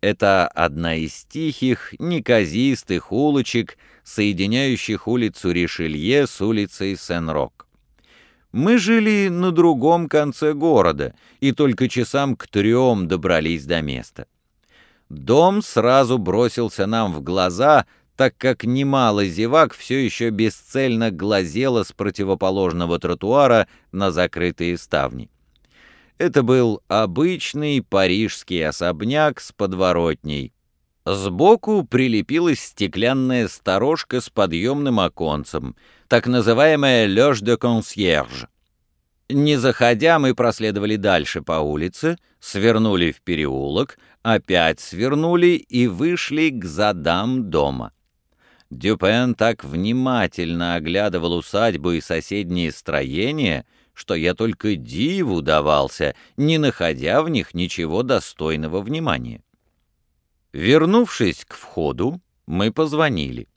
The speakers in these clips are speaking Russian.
Это одна из тихих, неказистых улочек, соединяющих улицу Ришелье с улицей Сен-Рок. Мы жили на другом конце города и только часам к трем добрались до места. Дом сразу бросился нам в глаза, так как немало зевак все еще бесцельно глазело с противоположного тротуара на закрытые ставни. Это был обычный парижский особняк с подворотней. Сбоку прилепилась стеклянная сторожка с подъемным оконцем, так называемая «лёж де консьерж». Не заходя, мы проследовали дальше по улице, свернули в переулок, опять свернули и вышли к задам дома. Дюпен так внимательно оглядывал усадьбу и соседние строения — что я только диву давался, не находя в них ничего достойного внимания. Вернувшись к входу, мы позвонили.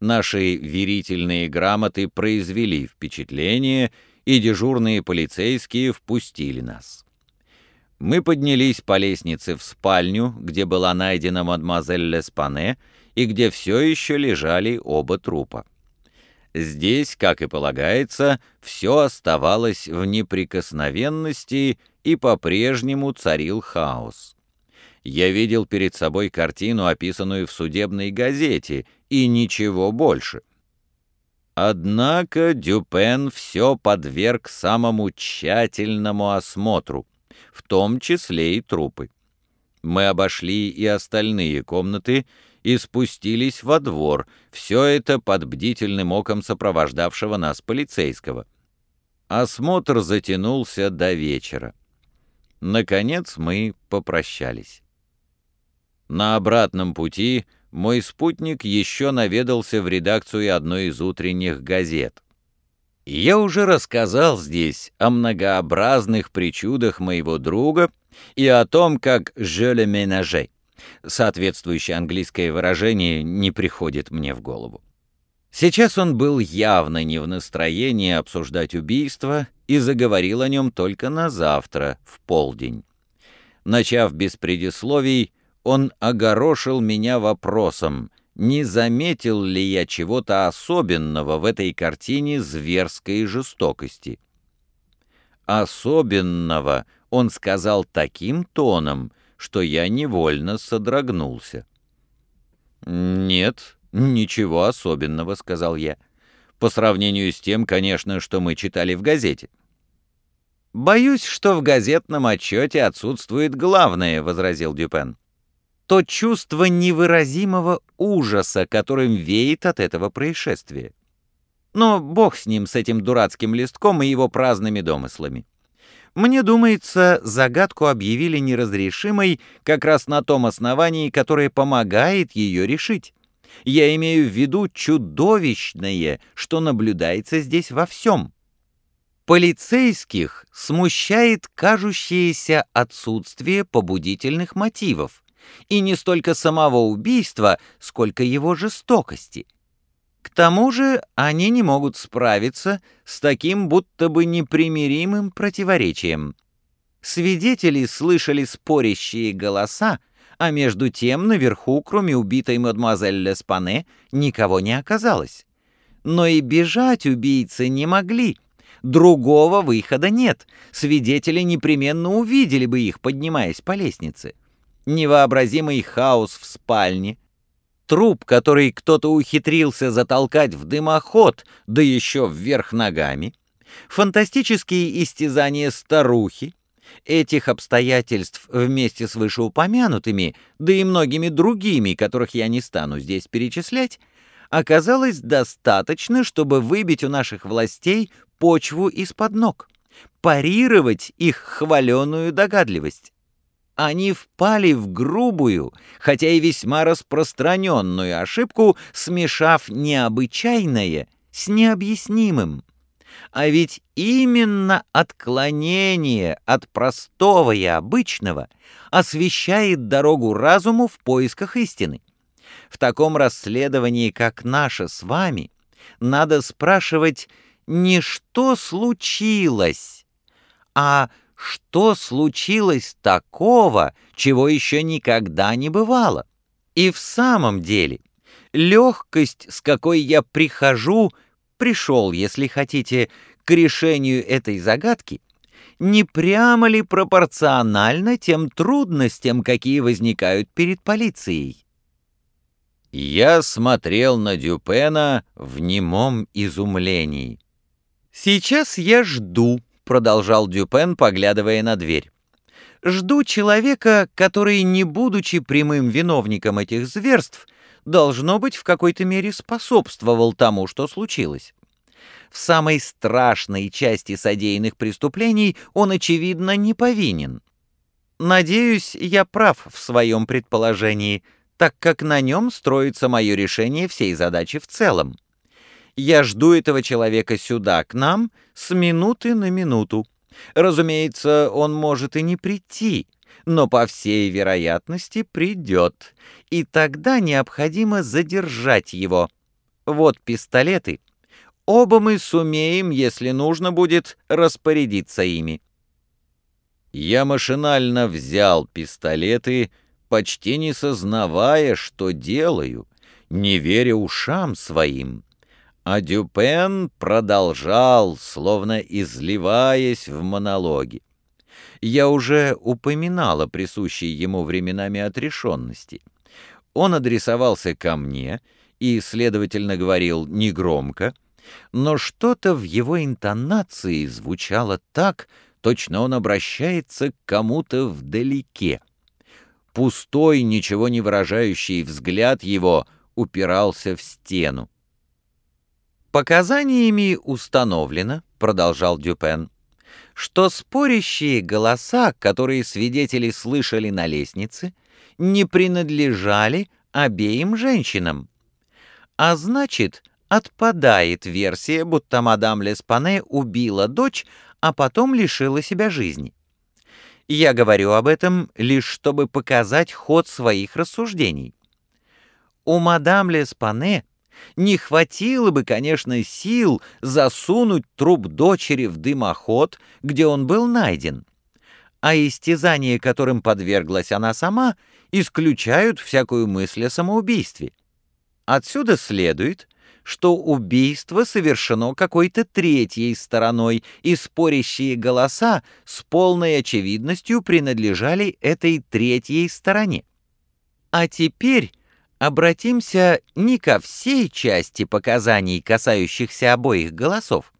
Наши верительные грамоты произвели впечатление, и дежурные полицейские впустили нас. Мы поднялись по лестнице в спальню, где была найдена мадемуазель Леспане и где все еще лежали оба трупа. Здесь, как и полагается, все оставалось в неприкосновенности и по-прежнему царил хаос. Я видел перед собой картину, описанную в судебной газете, и ничего больше. Однако Дюпен все подверг самому тщательному осмотру, в том числе и трупы. Мы обошли и остальные комнаты, и спустились во двор, все это под бдительным оком сопровождавшего нас полицейского. Осмотр затянулся до вечера. Наконец мы попрощались. На обратном пути мой спутник еще наведался в редакцию одной из утренних газет. Я уже рассказал здесь о многообразных причудах моего друга и о том, как «je le ménager» Соответствующее английское выражение не приходит мне в голову. Сейчас он был явно не в настроении обсуждать убийство и заговорил о нем только на завтра, в полдень. Начав без предисловий, он огорошил меня вопросом, не заметил ли я чего-то особенного в этой картине зверской жестокости. «Особенного» он сказал таким тоном, что я невольно содрогнулся. «Нет, ничего особенного», — сказал я. «По сравнению с тем, конечно, что мы читали в газете». «Боюсь, что в газетном отчете отсутствует главное», — возразил Дюпен. «То чувство невыразимого ужаса, которым веет от этого происшествия. Но бог с ним, с этим дурацким листком и его праздными домыслами. Мне думается, загадку объявили неразрешимой как раз на том основании, которое помогает ее решить. Я имею в виду чудовищное, что наблюдается здесь во всем. Полицейских смущает кажущееся отсутствие побудительных мотивов, и не столько самого убийства, сколько его жестокости. К тому же они не могут справиться с таким будто бы непримиримым противоречием. Свидетели слышали спорящие голоса, а между тем наверху, кроме убитой мадемуазель Леспане, никого не оказалось. Но и бежать убийцы не могли. Другого выхода нет. Свидетели непременно увидели бы их, поднимаясь по лестнице. Невообразимый хаос в спальне — Труп, который кто-то ухитрился затолкать в дымоход, да еще вверх ногами, фантастические истязания старухи, этих обстоятельств вместе с вышеупомянутыми, да и многими другими, которых я не стану здесь перечислять, оказалось достаточно, чтобы выбить у наших властей почву из-под ног, парировать их хваленую догадливость они впали в грубую, хотя и весьма распространенную ошибку, смешав необычайное с необъяснимым. А ведь именно отклонение от простого и обычного освещает дорогу разуму в поисках истины. В таком расследовании, как наше с вами, надо спрашивать не что случилось, а что случилось такого, чего еще никогда не бывало. И в самом деле, легкость, с какой я прихожу, пришел, если хотите, к решению этой загадки, не прямо ли пропорционально тем трудностям, какие возникают перед полицией? Я смотрел на Дюпена в немом изумлении. «Сейчас я жду», — продолжал Дюпен, поглядывая на дверь. «Жду человека, который, не будучи прямым виновником этих зверств, должно быть, в какой-то мере способствовал тому, что случилось. В самой страшной части содеянных преступлений он, очевидно, не повинен. Надеюсь, я прав в своем предположении, так как на нем строится мое решение всей задачи в целом. Я жду этого человека сюда, к нам, с минуты на минуту. Разумеется, он может и не прийти, но по всей вероятности придет, и тогда необходимо задержать его. Вот пистолеты — Оба мы сумеем, если нужно будет, распорядиться ими. Я машинально взял пистолеты, почти не сознавая, что делаю, не веря ушам своим. А Дюпен продолжал, словно изливаясь в монологе. Я уже упоминал о присущей ему временами отрешенности. Он адресовался ко мне и, следовательно, говорил негромко, но что-то в его интонации звучало так, точно он обращается к кому-то вдалеке. Пустой, ничего не выражающий взгляд его упирался в стену. «Показаниями установлено», — продолжал Дюпен, «что спорящие голоса, которые свидетели слышали на лестнице, не принадлежали обеим женщинам. А значит, отпадает версия, будто мадам Леспане убила дочь, а потом лишила себя жизни. Я говорю об этом лишь чтобы показать ход своих рассуждений. У мадам Леспане не хватило бы, конечно, сил засунуть труп дочери в дымоход, где он был найден. А истязания, которым подверглась она сама, исключают всякую мысль о самоубийстве. Отсюда следует, что убийство совершено какой-то третьей стороной, и спорящие голоса с полной очевидностью принадлежали этой третьей стороне. А теперь обратимся не ко всей части показаний, касающихся обоих голосов,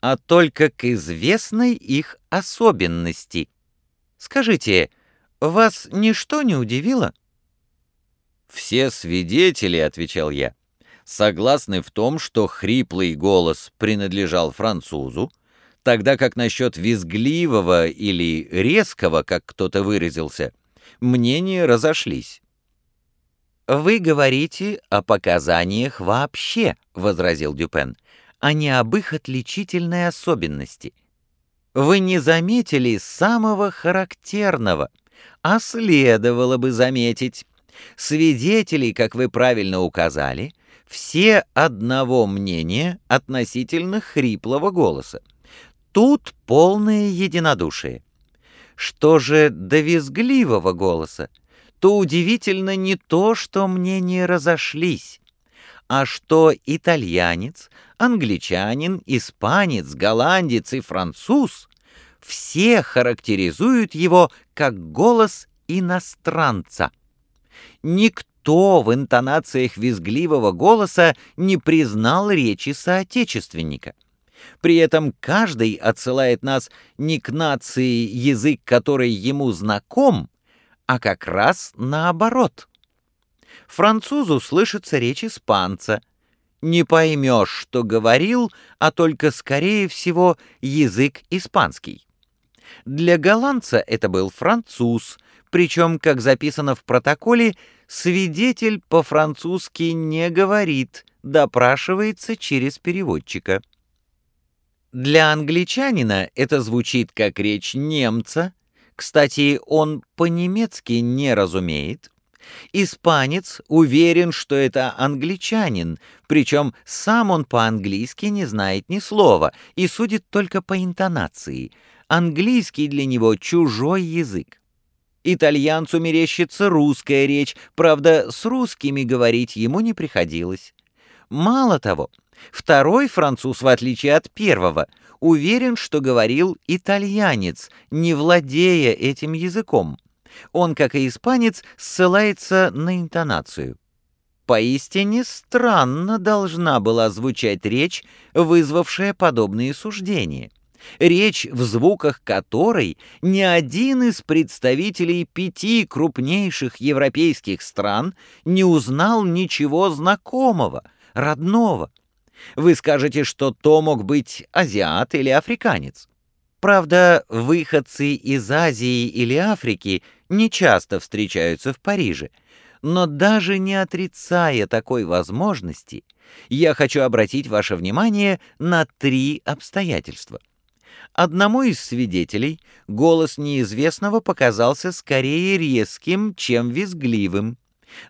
а только к известной их особенности. Скажите, вас ничто не удивило? «Все свидетели», — отвечал я, согласны в том, что хриплый голос принадлежал французу, тогда как насчет визгливого или резкого, как кто-то выразился, мнения разошлись. «Вы говорите о показаниях вообще», — возразил Дюпен, «а не об их отличительной особенности. Вы не заметили самого характерного, а следовало бы заметить. Свидетелей, как вы правильно указали, все одного мнения относительно хриплого голоса. Тут полное единодушие. Что же до визгливого голоса, то удивительно не то, что мнения разошлись, а что итальянец, англичанин, испанец, голландец и француз все характеризуют его как голос иностранца. Никто в интонациях визгливого голоса не признал речи соотечественника. При этом каждый отсылает нас не к нации, язык который ему знаком, а как раз наоборот. Французу слышится речь испанца. Не поймешь, что говорил, а только, скорее всего, язык испанский. Для голландца это был француз, причем, как записано в протоколе, свидетель по-французски не говорит, допрашивается через переводчика. Для англичанина это звучит как речь немца, кстати, он по-немецки не разумеет. Испанец уверен, что это англичанин, причем сам он по-английски не знает ни слова и судит только по интонации, Английский для него чужой язык. Итальянцу мерещится русская речь, правда, с русскими говорить ему не приходилось. Мало того, второй француз, в отличие от первого, уверен, что говорил итальянец, не владея этим языком. Он, как и испанец, ссылается на интонацию. Поистине странно должна была звучать речь, вызвавшая подобные суждения. Речь, в звуках которой ни один из представителей пяти крупнейших европейских стран не узнал ничего знакомого, родного. Вы скажете, что то мог быть азиат или африканец. Правда, выходцы из Азии или Африки не часто встречаются в Париже, но даже не отрицая такой возможности, я хочу обратить ваше внимание на три обстоятельства. Одному из свидетелей голос неизвестного показался скорее резким, чем визгливым.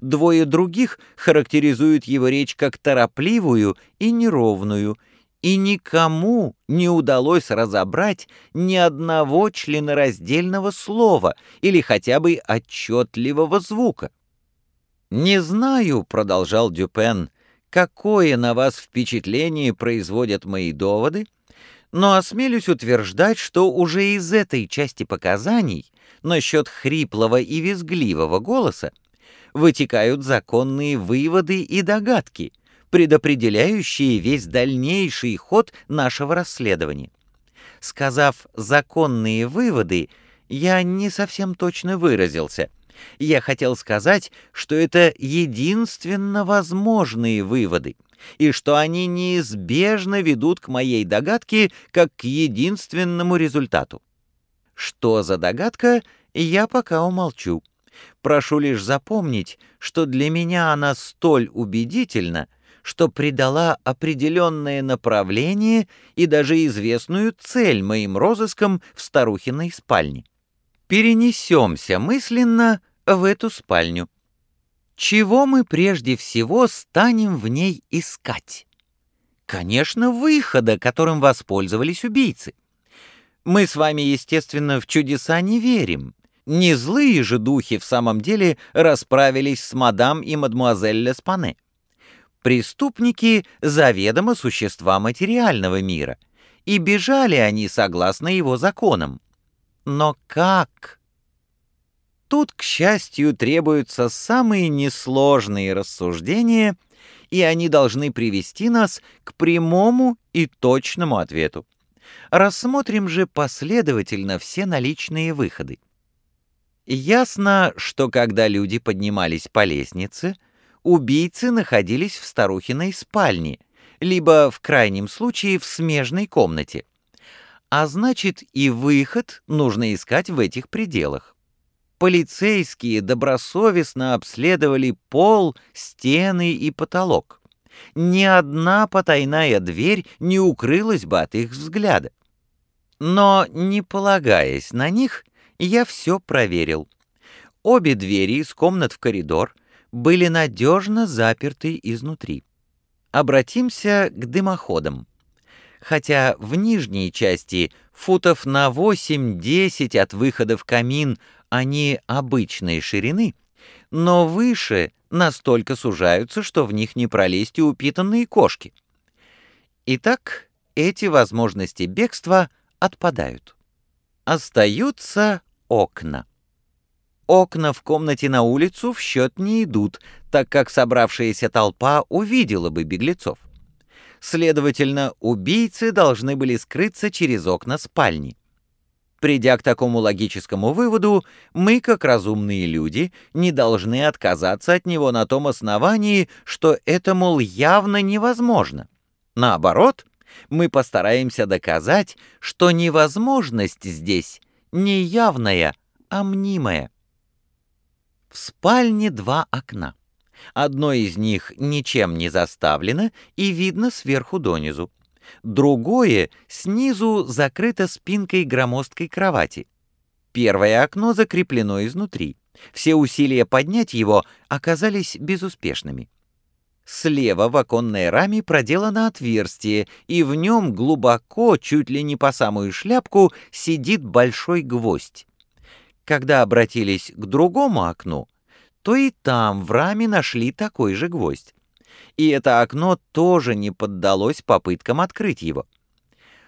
Двое других характеризуют его речь как торопливую и неровную, и никому не удалось разобрать ни одного членораздельного слова или хотя бы отчетливого звука. «Не знаю», — продолжал Дюпен, — «какое на вас впечатление производят мои доводы, но осмелюсь утверждать, что уже из этой части показаний насчет хриплого и визгливого голоса вытекают законные выводы и догадки, предопределяющие весь дальнейший ход нашего расследования. Сказав «законные выводы», я не совсем точно выразился. Я хотел сказать, что это единственно возможные выводы, и что они неизбежно ведут к моей догадке как к единственному результату. Что за догадка, я пока умолчу. Прошу лишь запомнить, что для меня она столь убедительна, что придала определенное направление и даже известную цель моим розыскам в старухиной спальне. Перенесемся мысленно в эту спальню. Чего мы прежде всего станем в ней искать? Конечно, выхода, которым воспользовались убийцы. Мы с вами, естественно, в чудеса не верим. Не злые же духи в самом деле расправились с мадам и мадмуазель Леспане. Преступники заведомо существа материального мира, и бежали они согласно его законам. Но как? Тут, к счастью, требуются самые несложные рассуждения, и они должны привести нас к прямому и точному ответу. Рассмотрим же последовательно все наличные выходы. Ясно, что когда люди поднимались по лестнице, убийцы находились в старухиной спальне, либо, в крайнем случае, в смежной комнате. А значит, и выход нужно искать в этих пределах. Полицейские добросовестно обследовали пол, стены и потолок. Ни одна потайная дверь не укрылась бы от их взгляда. Но, не полагаясь на них, я все проверил. Обе двери из комнат в коридор были надежно заперты изнутри. Обратимся к дымоходам. Хотя в нижней части, футов на 8-10 от выхода в камин, они обычной ширины, но выше настолько сужаются, что в них не пролезть и упитанные кошки. Итак, эти возможности бегства отпадают. Остаются окна. Окна в комнате на улицу в счет не идут, так как собравшаяся толпа увидела бы беглецов. Следовательно, убийцы должны были скрыться через окна спальни. Придя к такому логическому выводу, мы, как разумные люди, не должны отказаться от него на том основании, что это, мол, явно невозможно. Наоборот, мы постараемся доказать, что невозможность здесь не явная, а мнимая. В спальне два окна. Одно из них ничем не заставлено и видно сверху донизу. Другое снизу закрыто спинкой громоздкой кровати. Первое окно закреплено изнутри. Все усилия поднять его оказались безуспешными. Слева в оконной раме проделано отверстие, и в нем глубоко, чуть ли не по самую шляпку, сидит большой гвоздь. Когда обратились к другому окну, то и там в раме нашли такой же гвоздь. И это окно тоже не поддалось попыткам открыть его.